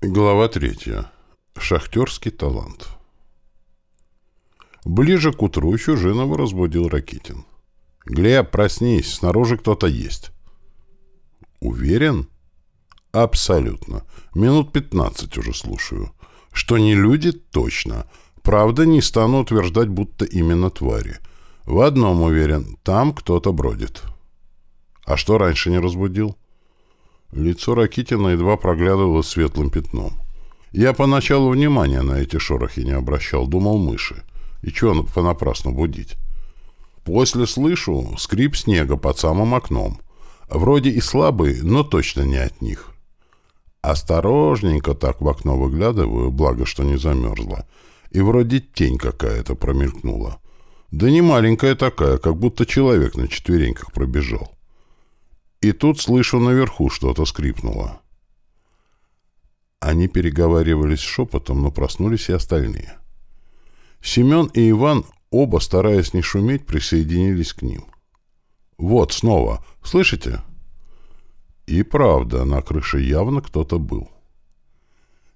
Глава третья. Шахтерский талант. Ближе к утру Чужинова разбудил Ракитин. «Глеб, проснись, снаружи кто-то есть». «Уверен?» «Абсолютно. Минут пятнадцать уже слушаю. Что не люди, точно. Правда, не стану утверждать, будто именно твари. В одном уверен, там кто-то бродит». «А что раньше не разбудил?» Лицо Ракитина едва проглядывало светлым пятном. Я поначалу внимания на эти шорохи не обращал, думал мыши. И чего понапрасну будить? После слышу скрип снега под самым окном. Вроде и слабый, но точно не от них. Осторожненько так в окно выглядываю, благо, что не замерзла. И вроде тень какая-то промелькнула. Да не маленькая такая, как будто человек на четвереньках пробежал. И тут слышу наверху что-то скрипнуло. Они переговаривались шепотом, но проснулись и остальные. Семен и Иван, оба, стараясь не шуметь, присоединились к ним. «Вот, снова. Слышите?» И правда, на крыше явно кто-то был.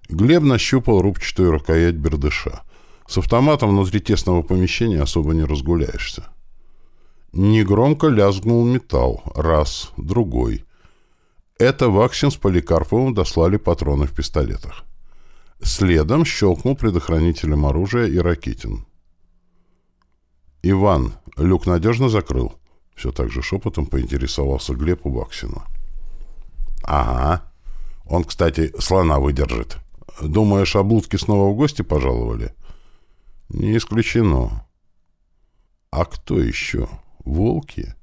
Глеб нащупал рубчатую рукоять бердыша. С автоматом внутри тесного помещения особо не разгуляешься. Негромко лязгнул металл. Раз, другой. Это Ваксин с Поликарповым дослали патроны в пистолетах. Следом щелкнул предохранителем оружия и Ракитин. «Иван, люк надежно закрыл?» Все так же шепотом поинтересовался Глеб у Ваксина. «Ага. Он, кстати, слона выдержит. Думаешь, облудки снова в гости пожаловали?» «Не исключено». «А кто еще?» Волки?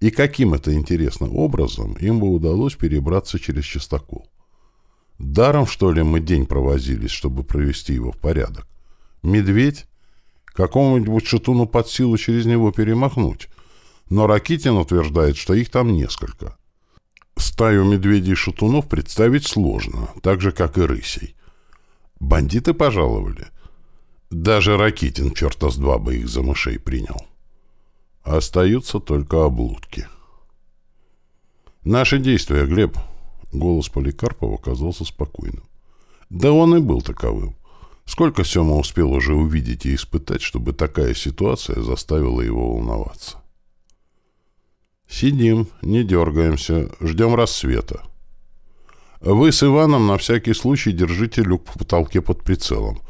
И каким это, интересным образом, им бы удалось перебраться через частокол? Даром, что ли, мы день провозились, чтобы провести его в порядок? Медведь? Какому-нибудь шатуну под силу через него перемахнуть? Но Ракитин утверждает, что их там несколько. Стаю медведей-шатунов представить сложно, так же, как и рысей. Бандиты пожаловали. Даже Ракитин, черта с два, бы их за мышей принял. Остаются только облудки. «Наши действия, Глеб!» Голос Поликарпова казался спокойным. Да он и был таковым. Сколько Сема успел уже увидеть и испытать, чтобы такая ситуация заставила его волноваться. «Сидим, не дергаемся, ждем рассвета. Вы с Иваном на всякий случай держите люк в потолке под прицелом.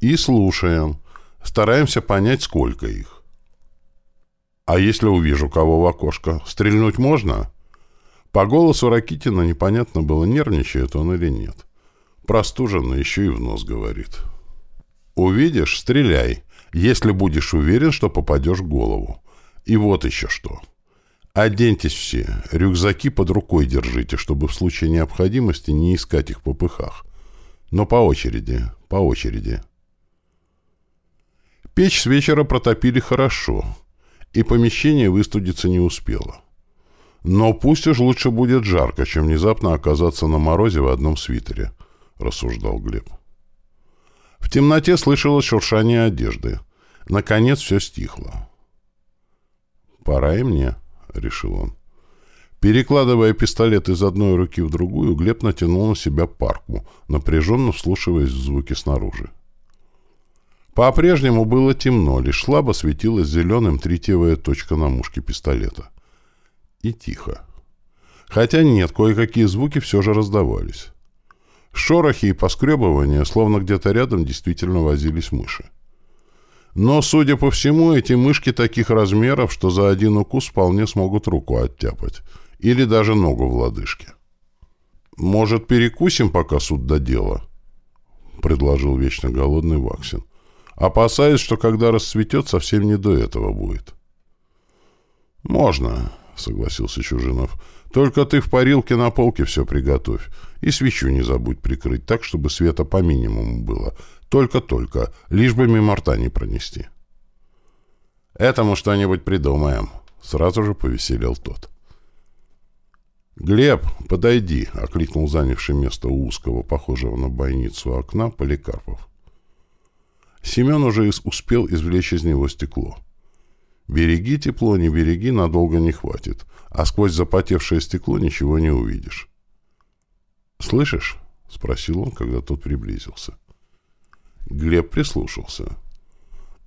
И слушаем. Стараемся понять, сколько их. А если увижу кого в окошко, стрельнуть можно? По голосу Ракитина непонятно было, нервничает он или нет. Простуженно еще и в нос говорит. Увидишь — стреляй, если будешь уверен, что попадешь в голову. И вот еще что. Оденьтесь все, рюкзаки под рукой держите, чтобы в случае необходимости не искать их по пыхах. Но по очереди, по очереди. Печь с вечера протопили хорошо — и помещение выстудиться не успело. Но пусть уж лучше будет жарко, чем внезапно оказаться на морозе в одном свитере, рассуждал Глеб. В темноте слышалось шуршание одежды. Наконец все стихло. «Пора и мне», — решил он. Перекладывая пистолет из одной руки в другую, Глеб натянул на себя парку, напряженно вслушиваясь в звуки снаружи. По-прежнему было темно, лишь слабо светилась зеленым тритиевая точка на мушке пистолета. И тихо. Хотя нет, кое-какие звуки все же раздавались. Шорохи и поскребывания, словно где-то рядом действительно возились мыши. Но, судя по всему, эти мышки таких размеров, что за один укус вполне смогут руку оттяпать. Или даже ногу в лодыжке. «Может, перекусим, пока суд до дела?» — предложил вечно голодный Ваксин. Опасаюсь, что когда расцветет, совсем не до этого будет. «Можно», — согласился Чужинов. «Только ты в парилке на полке все приготовь. И свечу не забудь прикрыть так, чтобы света по минимуму было. Только-только, лишь бы мимо рта не пронести». «Этому что-нибудь придумаем», — сразу же повеселел тот. «Глеб, подойди», — окликнул занявший место у узкого, похожего на бойницу окна, Поликарпов. Семен уже успел извлечь из него стекло. Береги тепло, не береги, надолго не хватит, а сквозь запотевшее стекло ничего не увидишь. «Слышишь?» — спросил он, когда тот приблизился. Глеб прислушался.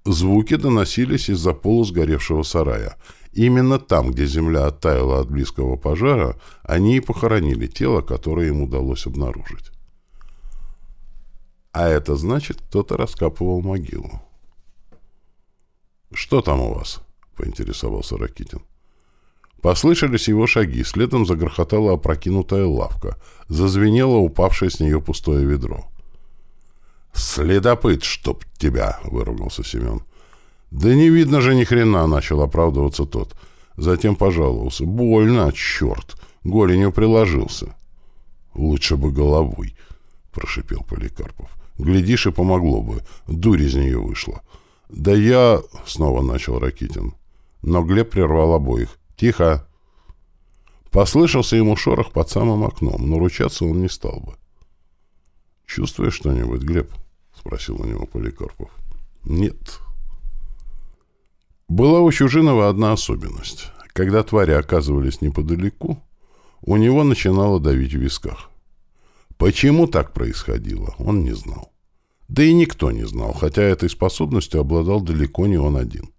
Звуки доносились из-за полусгоревшего сарая. Именно там, где земля оттаяла от близкого пожара, они и похоронили тело, которое им удалось обнаружить. А это значит, кто-то раскапывал могилу. «Что там у вас?» — поинтересовался Ракитин. Послышались его шаги, следом загрохотала опрокинутая лавка, зазвенело упавшее с нее пустое ведро. «Следопыт, чтоб тебя!» — выругался Семен. «Да не видно же ни хрена!» — начал оправдываться тот. Затем пожаловался. «Больно, черт! Голенью приложился!» «Лучше бы головой!» — прошипел Поликарпов. «Глядишь, и помогло бы. Дурь из нее вышла». «Да я...» — снова начал Ракитин. Но Глеб прервал обоих. «Тихо!» Послышался ему шорох под самым окном, но ручаться он не стал бы. «Чувствуешь что-нибудь, Глеб?» — спросил у него Поликарпов. «Нет». Была у Чужинова одна особенность. Когда твари оказывались неподалеку, у него начинало давить в висках. Почему так происходило, он не знал. Да и никто не знал, хотя этой способностью обладал далеко не он один.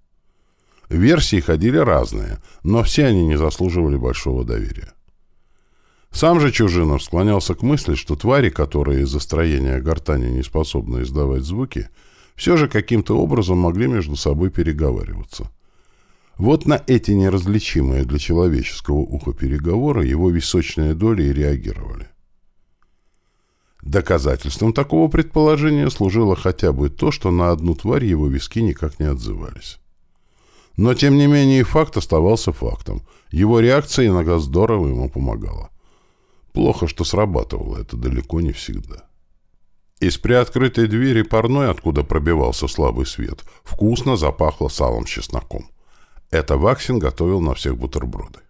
Версии ходили разные, но все они не заслуживали большого доверия. Сам же Чужинов склонялся к мысли, что твари, которые из-за строения гортани не способны издавать звуки, все же каким-то образом могли между собой переговариваться. Вот на эти неразличимые для человеческого уха переговоры его височные доли и реагировали. Доказательством такого предположения служило хотя бы то, что на одну тварь его виски никак не отзывались. Но, тем не менее, факт оставался фактом. Его реакция иногда здорово ему помогала. Плохо, что срабатывало это далеко не всегда. Из приоткрытой двери парной, откуда пробивался слабый свет, вкусно запахло салом с чесноком. Это Ваксин готовил на всех бутерброды.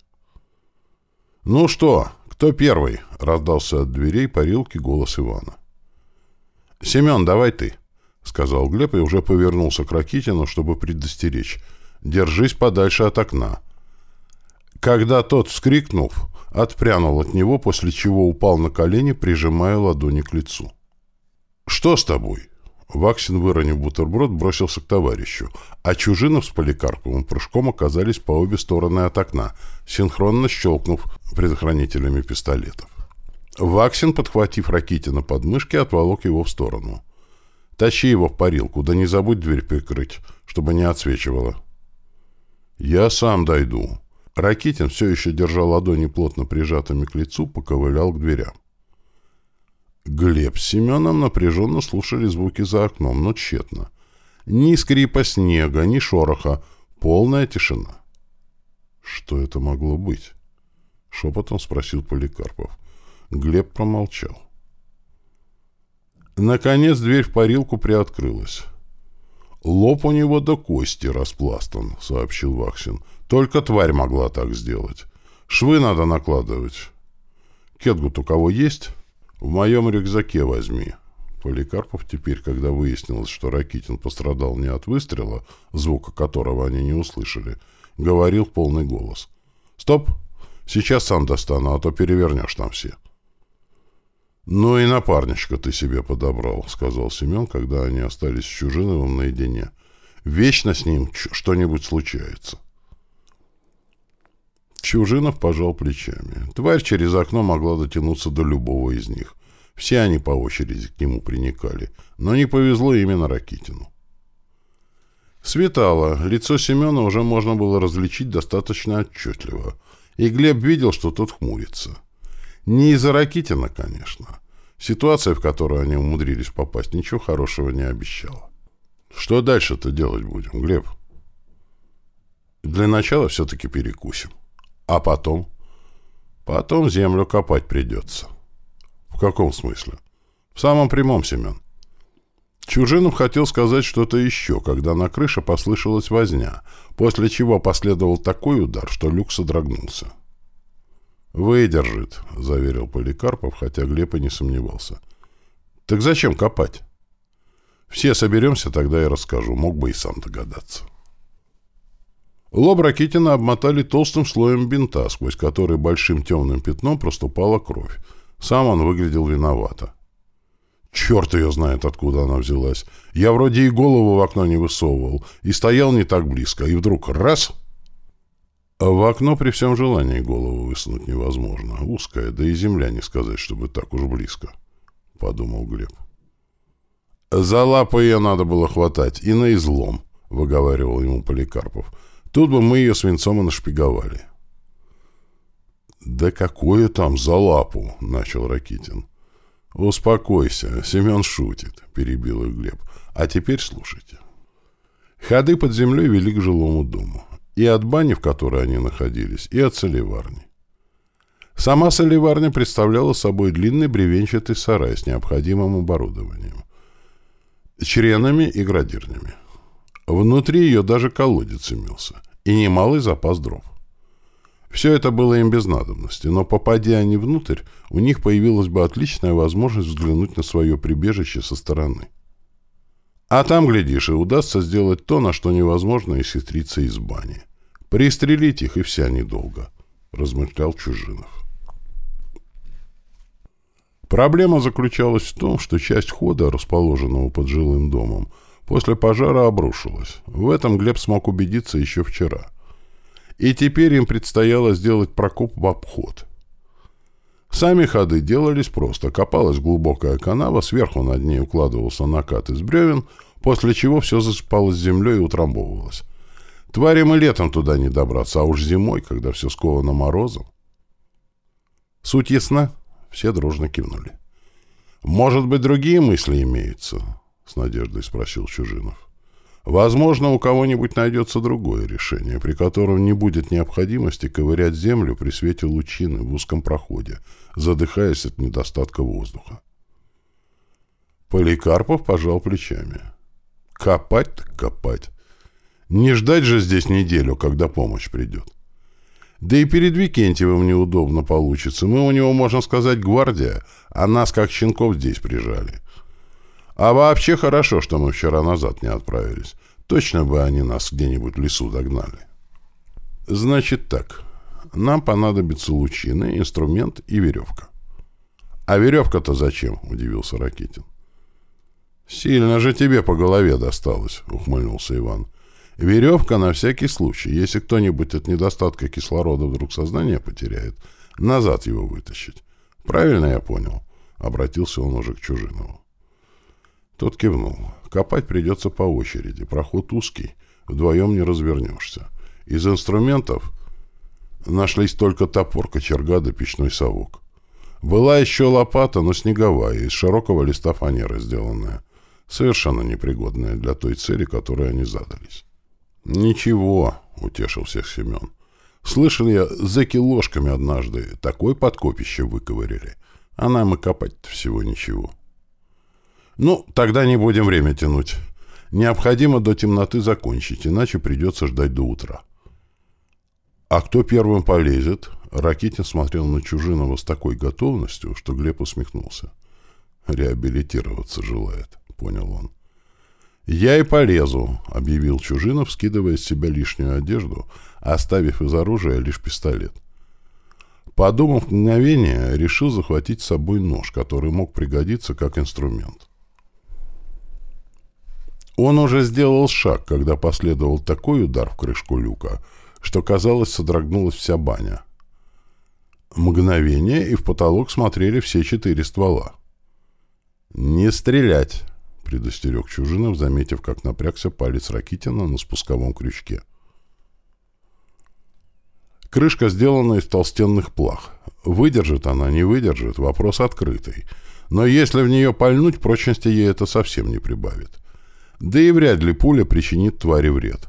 «Ну что, кто первый?» — раздался от дверей парилки голос Ивана. «Семен, давай ты», — сказал Глеб и уже повернулся к Ракитину, чтобы предостеречь — Держись подальше от окна. Когда тот, вскрикнув, отпрянул от него, после чего упал на колени, прижимая ладони к лицу. «Что с тобой?» Ваксин, выронив бутерброд, бросился к товарищу, а Чужинов с Поликарповым прыжком оказались по обе стороны от окна, синхронно щелкнув предохранителями пистолетов. Ваксин, подхватив Ракитина под мышки, отволок его в сторону. «Тащи его в парилку, да не забудь дверь прикрыть, чтобы не отсвечивало». «Я сам дойду». Ракитин, все еще держа ладони плотно прижатыми к лицу, поковылял к дверям. Глеб с Семеном напряженно слушали звуки за окном, но тщетно. Ни скрипа снега, ни шороха. Полная тишина. «Что это могло быть?» — шепотом спросил Поликарпов. Глеб промолчал. Наконец дверь в парилку приоткрылась. «Лоб у него до кости распластан», — сообщил Вахсин. «Только тварь могла так сделать. Швы надо накладывать». «Кетгут у кого есть?» «В моем рюкзаке возьми». Поликарпов теперь, когда выяснилось, что Ракитин пострадал не от выстрела, звука которого они не услышали, говорил в полный голос. «Стоп! Сейчас сам достану, а то перевернешь там все». «Ну и напарничка ты себе подобрал», — сказал Семен, когда они остались с Чужиновым наедине. «Вечно с ним что-нибудь случается». Чужинов пожал плечами. Тварь через окно могла дотянуться до любого из них. Все они по очереди к нему приникали. Но не повезло именно Ракитину. Светало. Лицо Семена уже можно было различить достаточно отчетливо. И Глеб видел, что тот хмурится. Не из-за Ракитина, конечно. Ситуация, в которую они умудрились попасть, ничего хорошего не обещала. Что дальше-то делать будем, Глеб? Для начала все-таки перекусим. А потом? Потом землю копать придется. В каком смысле? В самом прямом, Семен. Чужинов хотел сказать что-то еще, когда на крыше послышалась возня, после чего последовал такой удар, что люк содрогнулся. «Выдержит», — заверил Поликарпов, хотя Глеб и не сомневался. «Так зачем копать?» «Все соберемся, тогда я расскажу. Мог бы и сам догадаться». Лоб Ракитина обмотали толстым слоем бинта, сквозь который большим темным пятном проступала кровь. Сам он выглядел виновато. Черт ее знает, откуда она взялась. Я вроде и голову в окно не высовывал, и стоял не так близко, и вдруг раз... А в окно при всем желании голову высунуть невозможно. Узкая, да и земля не сказать, чтобы так уж близко, — подумал Глеб. За лапу ее надо было хватать, и на излом, — выговаривал ему Поликарпов. Тут бы мы ее свинцом и нашпиговали. — Да какое там за лапу? — начал Ракитин. — «Успокойся, Семен шутит», — перебил их Глеб. «А теперь слушайте». Ходы под землей вели к жилому дому. И от бани, в которой они находились, и от солеварни. Сама солеварня представляла собой длинный бревенчатый сарай с необходимым оборудованием. Чренами и градирнями. Внутри ее даже колодец имелся. И немалый запас дров. Все это было им без надобности, но попадя они внутрь, у них появилась бы отличная возможность взглянуть на свое прибежище со стороны. А там, глядишь, и удастся сделать то, на что невозможно исхитриться из бани. Пристрелить их, и вся недолго, — размышлял Чужинов. Проблема заключалась в том, что часть хода, расположенного под жилым домом, после пожара обрушилась. В этом Глеб смог убедиться еще вчера — и теперь им предстояло сделать прокоп в обход. Сами ходы делались просто. Копалась глубокая канава, сверху над ней укладывался накат из бревен, после чего все засыпалось землей и утрамбовывалось. Тварям и летом туда не добраться, а уж зимой, когда все сковано морозом. Суть ясна? Все дружно кивнули. «Может быть, другие мысли имеются?» — с надеждой спросил Чужинов. Возможно, у кого-нибудь найдется другое решение, при котором не будет необходимости ковырять землю при свете лучины в узком проходе, задыхаясь от недостатка воздуха. Поликарпов пожал плечами. Копать так копать. Не ждать же здесь неделю, когда помощь придет. Да и перед Викентьевым неудобно получится. Мы у него, можно сказать, гвардия, а нас, как щенков, здесь прижали. А вообще хорошо, что мы вчера назад не отправились. Точно бы они нас где-нибудь в лесу догнали. Значит так. Нам понадобится лучины, инструмент и веревка. А веревка-то зачем? Удивился Ракитин. Сильно же тебе по голове досталось, ухмыльнулся Иван. Веревка на всякий случай. Если кто-нибудь от недостатка кислорода вдруг сознание потеряет, назад его вытащить. Правильно я понял? Обратился он уже к Чужинову. Тот кивнул. Копать придется по очереди. Проход узкий. Вдвоем не развернешься. Из инструментов нашлись только топор, кочерга да печной совок. Была еще лопата, но снеговая, из широкого листа фанеры сделанная. Совершенно непригодная для той цели, которой они задались. «Ничего», — утешил всех Семен. «Слышал я, зэки ложками однажды такое подкопище выковырили. А нам и копать всего ничего». Ну, тогда не будем время тянуть. Необходимо до темноты закончить, иначе придется ждать до утра. А кто первым полезет? Ракитин смотрел на Чужинова с такой готовностью, что Глеб усмехнулся. Реабилитироваться желает, понял он. «Я и полезу», — объявил Чужинов, скидывая с себя лишнюю одежду, оставив из оружия лишь пистолет. Подумав мгновение, решил захватить с собой нож, который мог пригодиться как инструмент. Он уже сделал шаг, когда последовал такой удар в крышку люка, что, казалось, содрогнулась вся баня. Мгновение, и в потолок смотрели все четыре ствола. «Не стрелять!» — предостерег Чужинов, заметив, как напрягся палец Ракитина на спусковом крючке. Крышка сделана из толстенных плах. Выдержит она, не выдержит, вопрос открытый. Но если в нее пальнуть, прочности ей это совсем не прибавит. Да и вряд ли пуля причинит твари вред.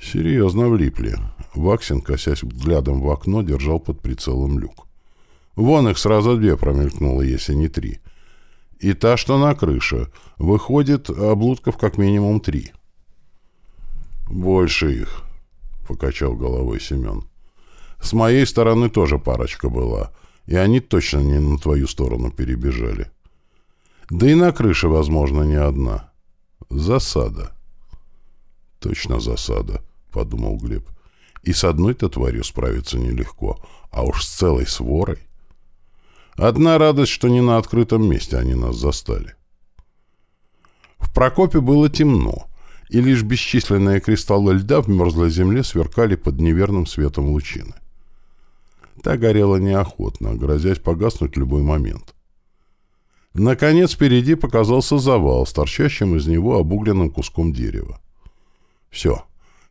Серьезно влипли. Ваксин, косясь взглядом в окно, держал под прицелом люк. Вон их сразу две промелькнуло, если не три. И та, что на крыше. Выходит, облудков как минимум три. «Больше их», — покачал головой Семен. «С моей стороны тоже парочка была, и они точно не на твою сторону перебежали. Да и на крыше, возможно, не одна. Засада. Точно засада, подумал Глеб. И с одной-то тварью справиться нелегко, а уж с целой сворой. Одна радость, что не на открытом месте они нас застали. В Прокопе было темно, и лишь бесчисленные кристаллы льда в мерзлой земле сверкали под неверным светом лучины. Та горела неохотно, грозясь погаснуть любой момент. Наконец впереди показался завал с торчащим из него обугленным куском дерева. Все.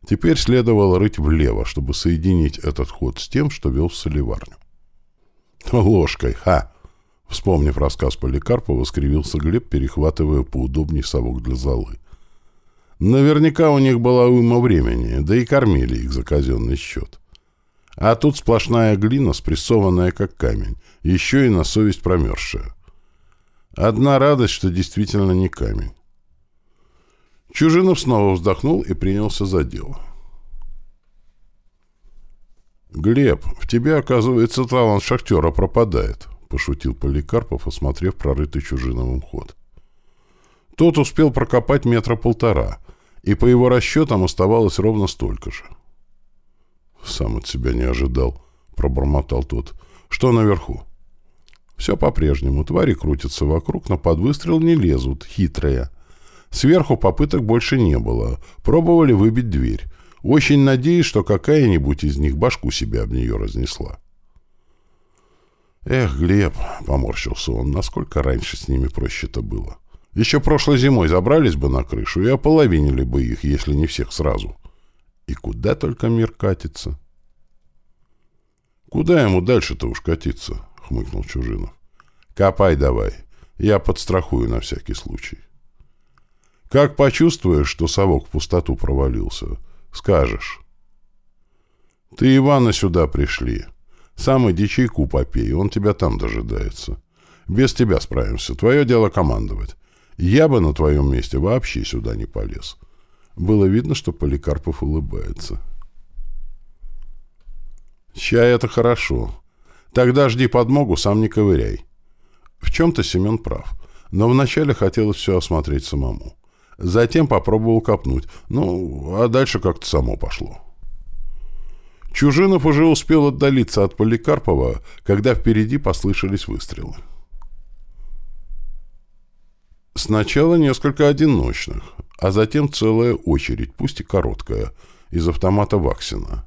Теперь следовало рыть влево, чтобы соединить этот ход с тем, что вел в соливарню. «Ложкой, ха!» Вспомнив рассказ Поликарпова, скривился Глеб, перехватывая поудобней совок для золы. Наверняка у них была уйма времени, да и кормили их за казенный счет. А тут сплошная глина, спрессованная как камень, еще и на совесть промерзшая. Одна радость, что действительно не камень. Чужинов снова вздохнул и принялся за дело. «Глеб, в тебе, оказывается, талант шахтера пропадает», — пошутил Поликарпов, осмотрев прорытый Чужиновым ход. Тот успел прокопать метра полтора, и по его расчетам оставалось ровно столько же. «Сам от себя не ожидал», — пробормотал тот. «Что наверху?» Все по-прежнему. Твари крутятся вокруг, но под выстрел не лезут, хитрые. Сверху попыток больше не было. Пробовали выбить дверь. Очень надеюсь, что какая-нибудь из них башку себе об нее разнесла. «Эх, Глеб», — поморщился он, — насколько раньше с ними проще-то было. Еще прошлой зимой забрались бы на крышу и ополовинили бы их, если не всех сразу. И куда только мир катится. Куда ему дальше-то уж катиться? — хмыкнул Чужинов. «Копай давай. Я подстрахую на всякий случай». «Как почувствуешь, что совок в пустоту провалился, скажешь». «Ты Ивана сюда пришли. Сам иди чайку попей, он тебя там дожидается. Без тебя справимся. Твое дело командовать. Я бы на твоем месте вообще сюда не полез». Было видно, что Поликарпов улыбается. «Чай — это хорошо. Тогда жди подмогу, сам не ковыряй. В чем-то Семен прав. Но вначале хотелось все осмотреть самому. Затем попробовал копнуть. Ну, а дальше как-то само пошло. Чужинов уже успел отдалиться от Поликарпова, когда впереди послышались выстрелы. Сначала несколько одиночных, а затем целая очередь, пусть и короткая, из автомата Ваксина.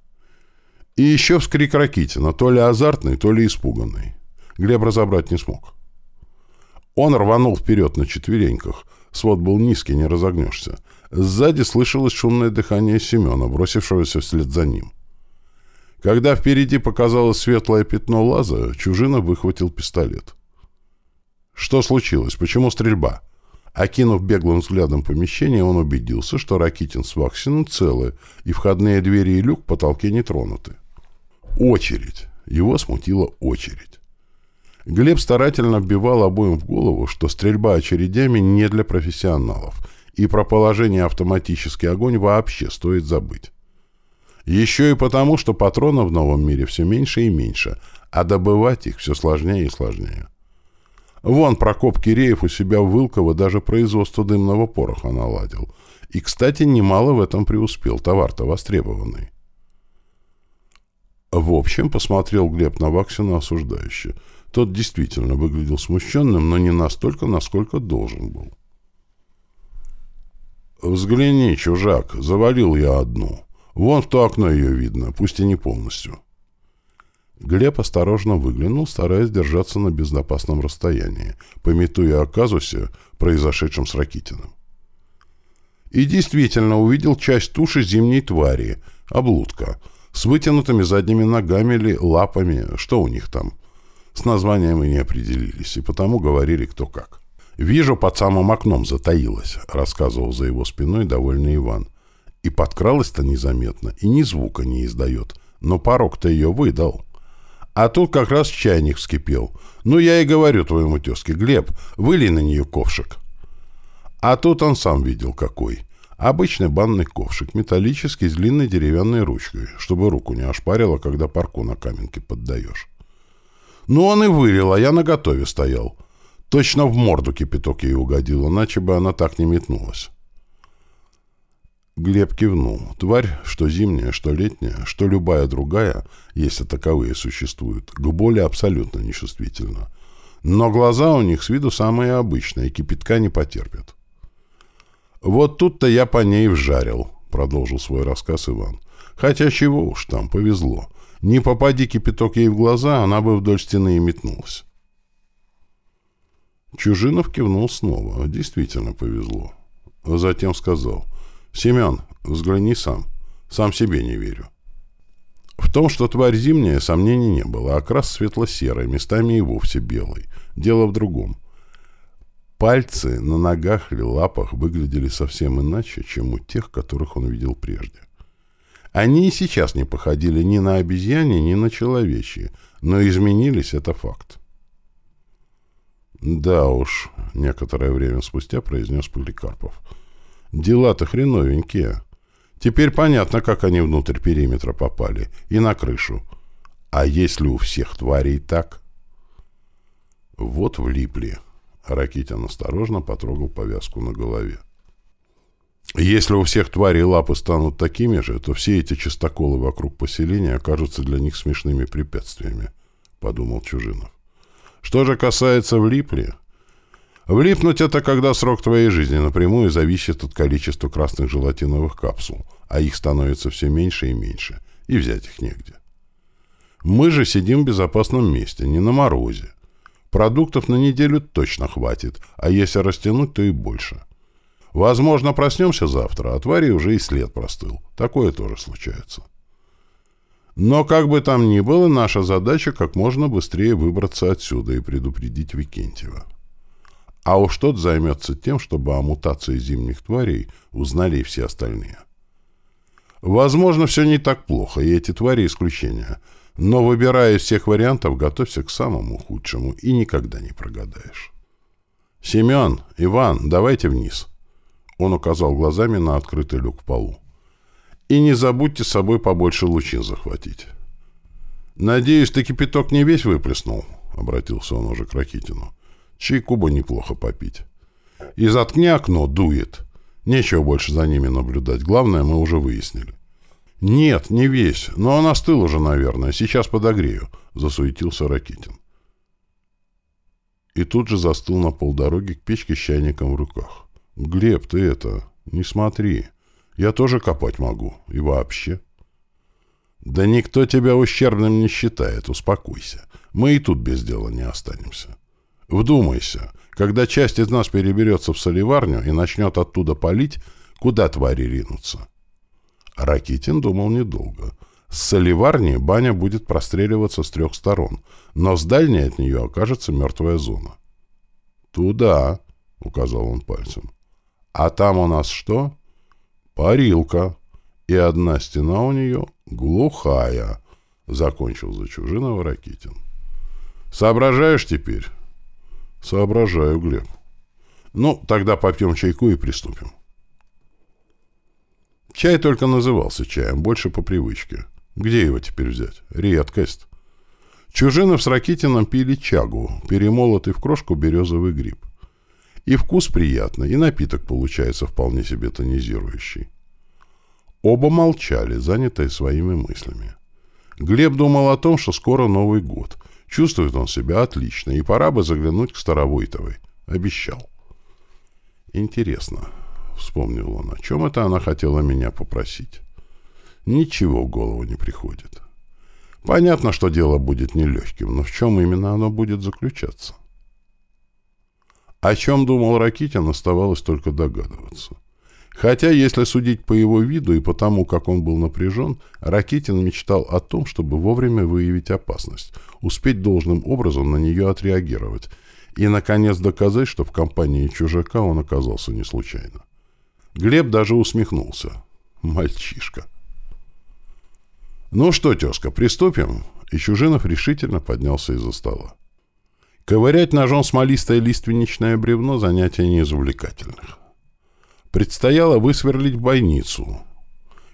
И еще вскрик Ракитина, то ли азартный, то ли испуганный. Глеб разобрать не смог. Он рванул вперед на четвереньках. Свод был низкий, не разогнешься. Сзади слышалось шумное дыхание Семена, бросившегося вслед за ним. Когда впереди показалось светлое пятно лаза, Чужина выхватил пистолет. Что случилось? Почему стрельба? Окинув беглым взглядом помещение, он убедился, что Ракитин с Ваксиным целы, и входные двери и люк в потолке не тронуты. Очередь. Его смутила очередь. Глеб старательно вбивал обоим в голову, что стрельба очередями не для профессионалов, и про положение автоматический огонь вообще стоит забыть. Еще и потому, что патронов в новом мире все меньше и меньше, а добывать их все сложнее и сложнее. Вон Прокоп Киреев у себя в Вылково даже производство дымного пороха наладил. И, кстати, немало в этом преуспел, товар-то востребованный. В общем, посмотрел Глеб на Ваксина осуждающе. Тот действительно выглядел смущенным, но не настолько, насколько должен был. «Взгляни, чужак, завалил я одну. Вон в то окно ее видно, пусть и не полностью». Глеб осторожно выглянул, стараясь держаться на безопасном расстоянии, пометуя о казусе, произошедшем с Ракитиным. И действительно увидел часть туши зимней твари, облудка, с вытянутыми задними ногами или лапами, что у них там. С названием и не определились, и потому говорили кто как. «Вижу, под самым окном затаилась», — рассказывал за его спиной довольный Иван. «И подкралась-то незаметно, и ни звука не издает, но порог-то ее выдал». А тут как раз чайник вскипел. Ну, я и говорю твоему тезке, Глеб, вылей на нее ковшик. А тут он сам видел какой. Обычный банный ковшик, металлический, с длинной деревянной ручкой, чтобы руку не ошпарило, когда парку на каменке поддаешь. Ну, он и вылил, а я наготове стоял. Точно в морду кипяток ей угодил, иначе бы она так не метнулась. Глеб кивнул. Тварь, что зимняя, что летняя, что любая другая, если таковые существуют, к боли абсолютно нечувствительна. Но глаза у них с виду самые обычные, кипятка не потерпят. «Вот тут-то я по ней вжарил», — продолжил свой рассказ Иван. «Хотя чего уж там, повезло. Не попади кипяток ей в глаза, она бы вдоль стены и метнулась». Чужинов кивнул снова. Действительно повезло. Затем сказал. «Семен, взгляни сам. Сам себе не верю». В том, что тварь зимняя, сомнений не было. Окрас светло-серый, местами и вовсе белый. Дело в другом. Пальцы на ногах или лапах выглядели совсем иначе, чем у тех, которых он видел прежде. Они и сейчас не походили ни на обезьяне, ни на человечьи, но изменились — это факт. «Да уж», — некоторое время спустя произнес Поликарпов. «Дела-то хреновенькие. Теперь понятно, как они внутрь периметра попали и на крышу. А если у всех тварей так?» «Вот влипли». Ракитин осторожно потрогал повязку на голове. «Если у всех тварей лапы станут такими же, то все эти чистоколы вокруг поселения окажутся для них смешными препятствиями», — подумал Чужинов. Что же касается влипли... Влипнуть — это когда срок твоей жизни напрямую зависит от количества красных желатиновых капсул, а их становится все меньше и меньше, и взять их негде. Мы же сидим в безопасном месте, не на морозе. Продуктов на неделю точно хватит, а если растянуть, то и больше. Возможно, проснемся завтра, а твари уже и след простыл. Такое тоже случается. Но, как бы там ни было, наша задача как можно быстрее выбраться отсюда и предупредить Викентьева. А уж тот займется тем, чтобы о мутации зимних тварей узнали и все остальные. Возможно, все не так плохо, и эти твари исключения. Но, выбирая из всех вариантов, готовься к самому худшему и никогда не прогадаешь. «Семен, Иван, давайте вниз». Он указал глазами на открытый люк в полу. И не забудьте с собой побольше лучин захватить. «Надеюсь, ты кипяток не весь выплеснул?» — обратился он уже к Ракитину. «Чайку бы неплохо попить. И заткни окно, дует. Нечего больше за ними наблюдать. Главное, мы уже выяснили». «Нет, не весь, но он остыл уже, наверное. Сейчас подогрею», — засуетился Ракитин. И тут же застыл на полдороги к печке с чайником в руках. «Глеб, ты это, не смотри. Я тоже копать могу. И вообще. Да никто тебя ущербным не считает, успокойся. Мы и тут без дела не останемся. Вдумайся, когда часть из нас переберется в соливарню и начнет оттуда палить, куда твари ринутся? Ракитин думал недолго. С соливарни баня будет простреливаться с трех сторон, но с дальней от нее окажется мертвая зона. «Туда», — указал он пальцем. «А там у нас что?» парилка, и одна стена у нее глухая, — закончил за Чужинова Ракитин. — Соображаешь теперь? — Соображаю, Глеб. — Ну, тогда попьем чайку и приступим. Чай только назывался чаем, больше по привычке. Где его теперь взять? Редкость. Чужинов с Ракитином пили чагу, перемолотый в крошку березовый гриб. И вкус приятный, и напиток получается вполне себе тонизирующий. Оба молчали, занятые своими мыслями. Глеб думал о том, что скоро Новый год. Чувствует он себя отлично, и пора бы заглянуть к Старовойтовой. Обещал. Интересно, вспомнил он, о чем это она хотела меня попросить. Ничего в голову не приходит. Понятно, что дело будет нелегким, но в чем именно оно будет заключаться? О чем думал Ракитин, оставалось только догадываться. Хотя, если судить по его виду и по тому, как он был напряжен, Ракитин мечтал о том, чтобы вовремя выявить опасность, успеть должным образом на нее отреагировать и, наконец, доказать, что в компании чужака он оказался не случайно. Глеб даже усмехнулся. Мальчишка. «Ну что, тезка, приступим?» И Чужинов решительно поднялся из-за стола. Ковырять ножом смолистое лиственничное бревно — занятие не из увлекательных. Предстояло высверлить бойницу,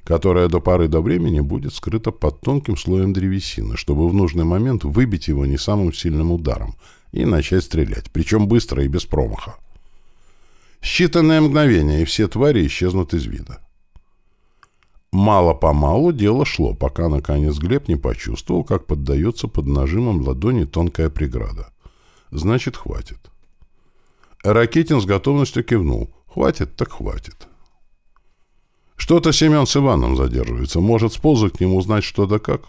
которая до поры до времени будет скрыта под тонким слоем древесины, чтобы в нужный момент выбить его не самым сильным ударом и начать стрелять, причем быстро и без промаха. Считанные мгновения, и все твари исчезнут из вида. Мало-помалу дело шло, пока, наконец, Глеб не почувствовал, как поддается под нажимом ладони тонкая преграда. Значит, хватит. Ракетин с готовностью кивнул. Хватит, так хватит. Что-то Семен с Иваном задерживается. Может, сползать к нему узнать что да как?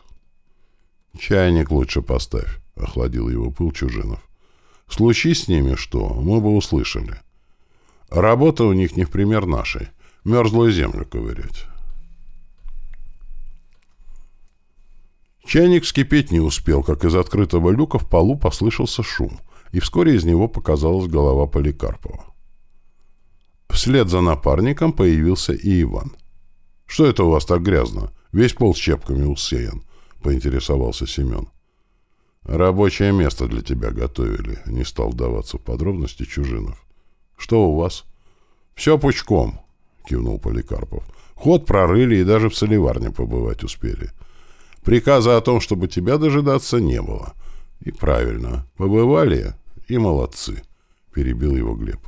Чайник лучше поставь, — охладил его пыл Чужинов. Случись с ними что, мы бы услышали. Работа у них не в пример нашей. Мерзлую землю ковырять. Чайник вскипеть не успел, как из открытого люка в полу послышался шум, и вскоре из него показалась голова Поликарпова. Вслед за напарником появился и Иван. «Что это у вас так грязно? Весь пол щепками усеян», — поинтересовался Семен. «Рабочее место для тебя готовили», — не стал вдаваться в подробности Чужинов. «Что у вас?» «Все пучком», — кивнул Поликарпов. «Ход прорыли и даже в соливарне побывать успели. Приказа о том, чтобы тебя дожидаться, не было. И правильно. Побывали и молодцы», — перебил его Глеб.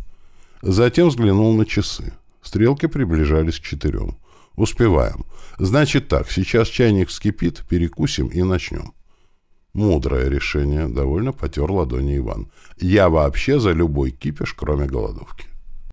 Затем взглянул на часы. Стрелки приближались к четырем. «Успеваем. Значит так, сейчас чайник вскипит, перекусим и начнем». Мудрое решение, довольно потер ладони Иван. Я вообще за любой кипиш, кроме голодовки.